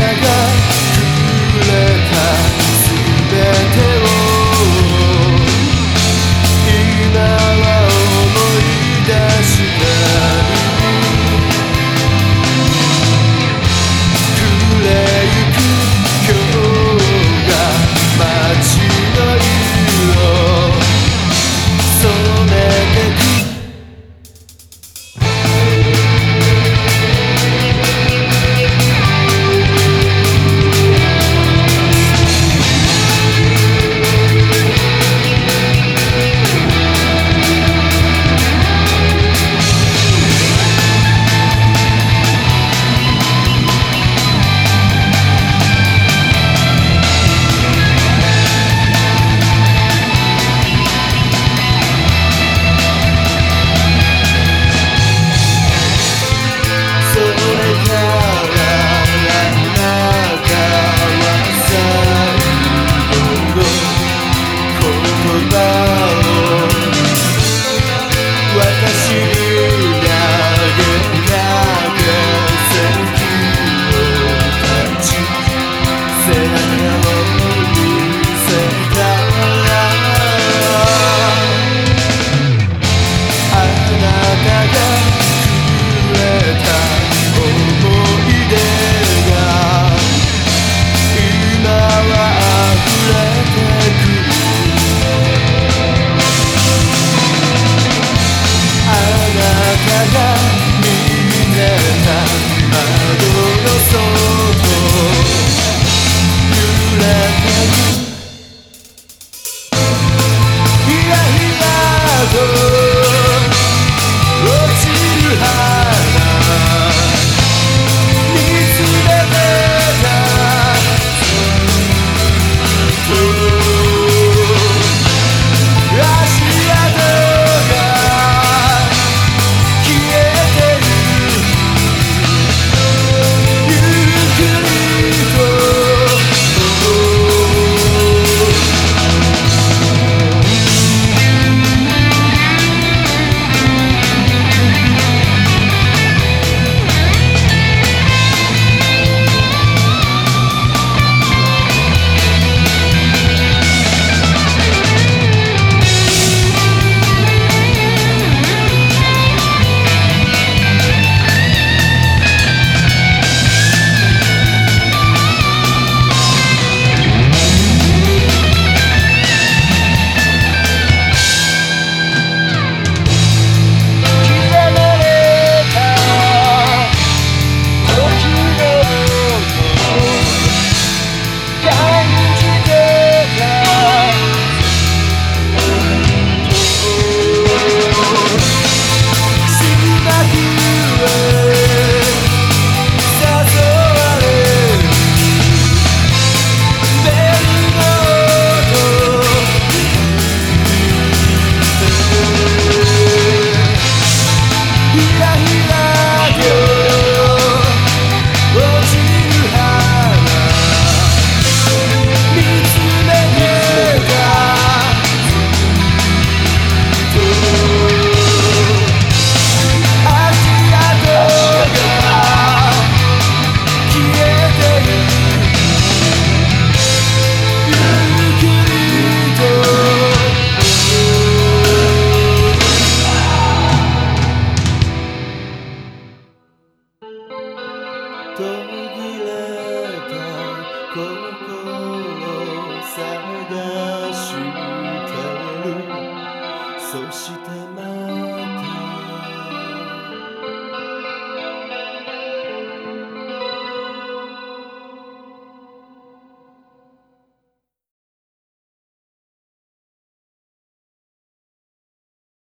Let go. Say that go.